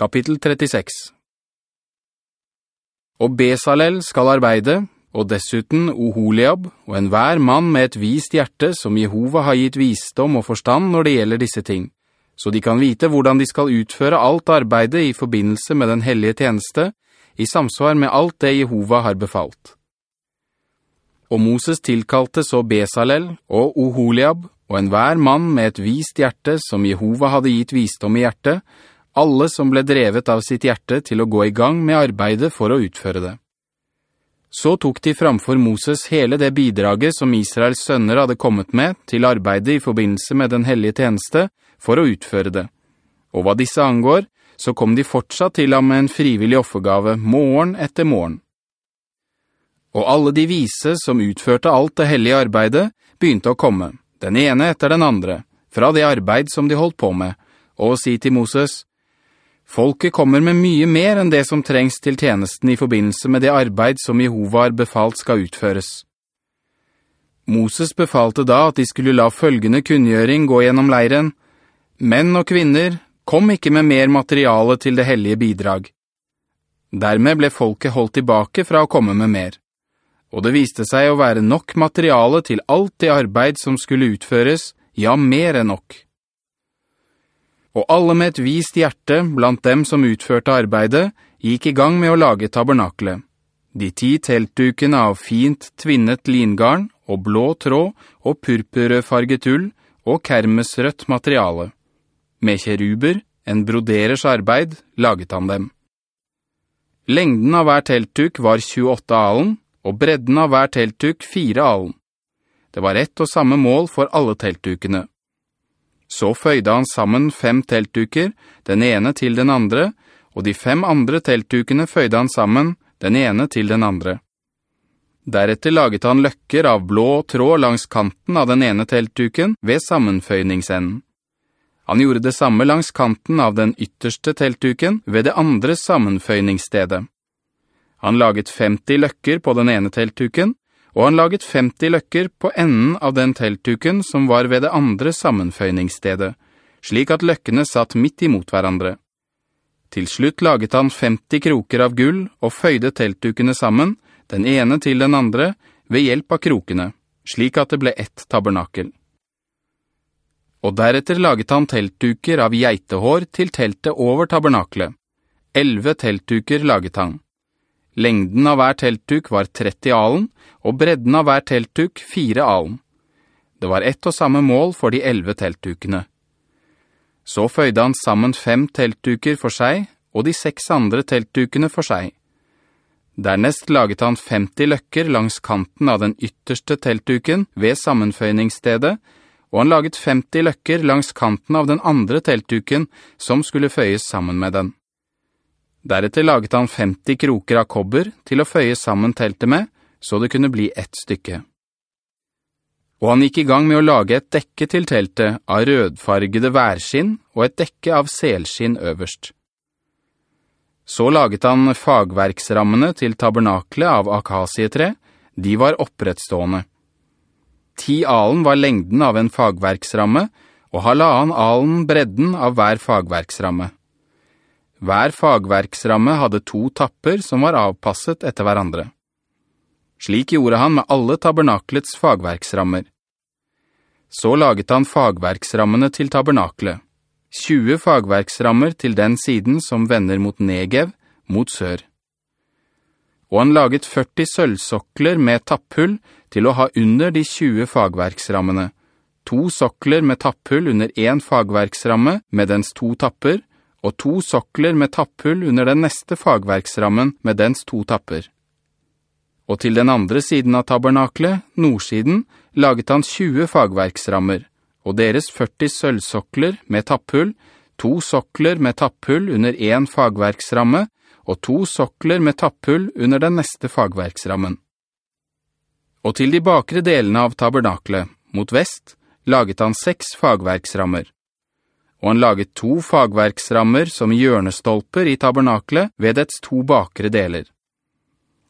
Kapittel 36 Og Besalel skal arbeide, og dessuten Oholiab, og en hver mann med et vist hjerte som Jehova har gitt visdom og forstand når det gjelder disse ting, så de kan vite hvordan de skal utføre alt arbeidet i forbindelse med den hellige tjeneste, i samsvar med alt det Jehova har befalt. Og Moses tilkalte så Besalel og Oholiab, og en hver mann med et vist hjerte som Jehova hadde gitt visdom i hjertet, alle som ble drevet av sitt hjerte til å gå i gang med arbeidet for å utføre det. Så tok de framfor Moses hele det bidraget som Israels sønner hadde kommet med til arbeidet i forbindelse med den hellige tjeneste for å utføre det. Og hva disse angår, så kom de fortsatt til ham med en frivillig offergave morgen etter morgen. Og alle de vise som utførte alt det hellige arbeidet begynte å komme, den ene etter den andre, fra det arbeid som de holdt på med, og si til Moses, Folket kommer med mye mer enn det som trengs til tjenesten i forbindelse med det arbeid som Jehova har befalt skal utføres. Moses befalte da at de skulle la følgende kunngjøring gå gjennom leiren. Menn og kvinner, kom ikke med mer materiale til det hellige bidrag. Dermed ble folket holdt tilbake fra å komme med mer. Og det viste seg å være nok materiale til alt det arbeid som skulle utføres, ja, mer enn nok og alle med et vist hjerte blant dem som utførte arbeidet, gikk i gang med å lage tabernaklet. De ti teltdukene av fint tvinnet lingarn og blå tråd og purpurfarget ull og kermesrødt materiale. Med kjeruber, en broderers arbeid, laget han dem. Lengden av hver teltduk var 28 alen, og bredden av hver teltduk 4 alen. Det var ett og samme mål for alle teltdukene. Så føyde han sammen fem teltduker, den ene til den andre, og de fem andre teltdukene føyde han sammen, den ene til den andre. Deretter laget han løkker av blå tråd langs kanten av den ene teltduken ved sammenføyningsenden. Han gjorde det samme langs kanten av den ytterste teltduken ved det andre sammenføyningsstedet. Han laget 50 løkker på den ene teltduken, og han laget 50 løkker på enden av den teltduken som var ved det andre sammenføyningsstedet, slik at løkkene satt midt imot hverandre. Til slutt laget han 50 kroker av gull og føyde teltdukene sammen, den ene til den andre, ved hjelp av krokene, slik at det ble ett tabernakel. Og deretter laget han teltduker av geitehår til teltet over tabernaklet. Elve teltduker laget han. Lengden av hver teltduk var 30 alen, og bredden av hver teltduk 4 alen. Det var ett og samme mål for de 11 teltdukene. Så føyde han sammen fem teltduker for seg, og de seks andre teltdukene for seg. Dernest laget han 50 løkker langs kanten av den ytterste teltduken ved sammenføyningsstedet, og han laget 50 løkker langs kanten av den andre teltduken som skulle føyes sammen med den. Deretter laget han 50 kroker av kobber til å føye sammen teltet med, så det kunne bli ett stykke. Og han gikk i gang med å lage et dekke til teltet av rødfargede værskinn og et dekke av selskinn øverst. Så laget han fagverksrammene til tabernaklet av akasietre, de var opprettstående. Ti alen var lengden av en fagverksramme, og halvannen alen bredden av hver fagverksramme. Hver fagverksramme hadde to tapper som var avpasset etter hverandre. Slik gjorde han med alle tabernaklets fagverksrammer. Så laget han fagverksrammene til tabernaklet, 20 fagverksrammer til den siden som vender mot Negev, mot sør. Og han laget 40 sølvsokler med tapphull til å ha under de 20 fagverksrammene, to sokler med tapphull under en fagverksramme med dens to tapper, og to sokler med tapphull under den neste fagverksrammen med dens to tapper. Og til den andre siden av tabernaklet, nordsiden, laget han 20 fagverksrammer, og deres 40 sølvsokler med tapphull, to sokler med tapphull under en fagverksramme, og to sokler med tapphull under den neste fagverksrammen. Og til de bakre delene av tabernaklet, mot vest, laget han seks fagverksrammer og han laget to fagverksrammer som hjørnestolper i tabernaklet ved dets to bakre deler.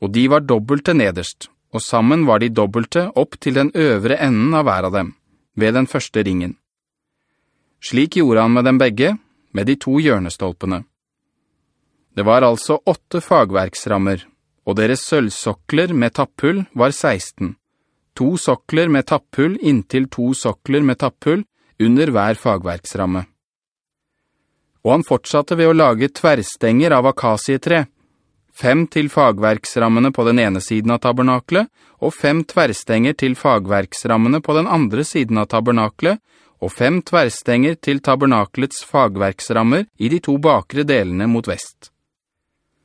Og de var dobbelte nederst, og sammen var de dobbelte opp til den øvre enden av hver av dem, ved den første ringen. Slik gjorde han med dem begge, med de to hjørnestolpene. Det var altså åtte fagverksrammer, og deres sølvsokler med tapphull var 16. To sokler med tapphull inntil to sokler med tapphull under hver fagverksramme. Og han fortsatte ved å lage tverrstenger av akasietre, fem til fagverksrammene på den ene siden av tabernaklet, og fem tverrstenger til fagverksrammene på den andre siden av tabernaklet, og fem tverrstenger til tabernaklets fagverksrammer i de to bakre delene mot vest.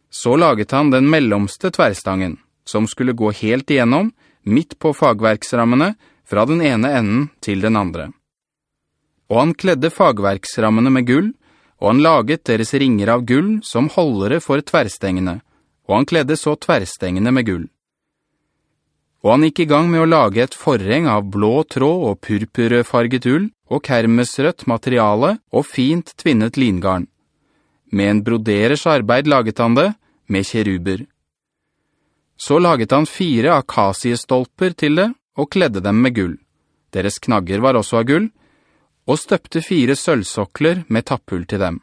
Så laget han den mellomste tverrstangen, som skulle gå helt igjennom, midt på fagverksrammene, fra den ene enden til den andre. Og han kledde fagverksrammene med gull, og han laget deres ringer av gull som holdere for tverrstengene, og han kledde så tverrstengene med gull. Og han gikk i gang med å lage et forreng av blå tråd og purpurfarget ull, og kermesrødt materiale og fint tvinnet lingarn. Med en broderers arbeid laget han det, med kjeruber. Så laget han fire akasiestolper til det, og kledde dem med gull. Deres knagger var også av gull, og støpte fire sølvsokler med tapphull til dem.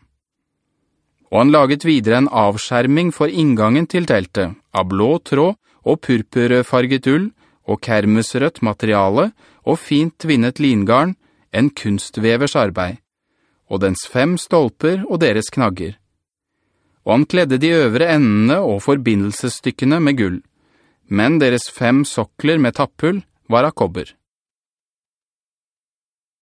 Og han laget videre en avskjerming for inngangen til teltet, av blå tråd og purpurfarget ull, og kermusrødt materiale, og fint tvinnet lingarn, en kunstvevers arbeid, og dens fem stolper og deres knagger. Og han kledde de øvre endene og forbindelsesstykkene med gull, men deres fem sokler med tapphull var av kobber.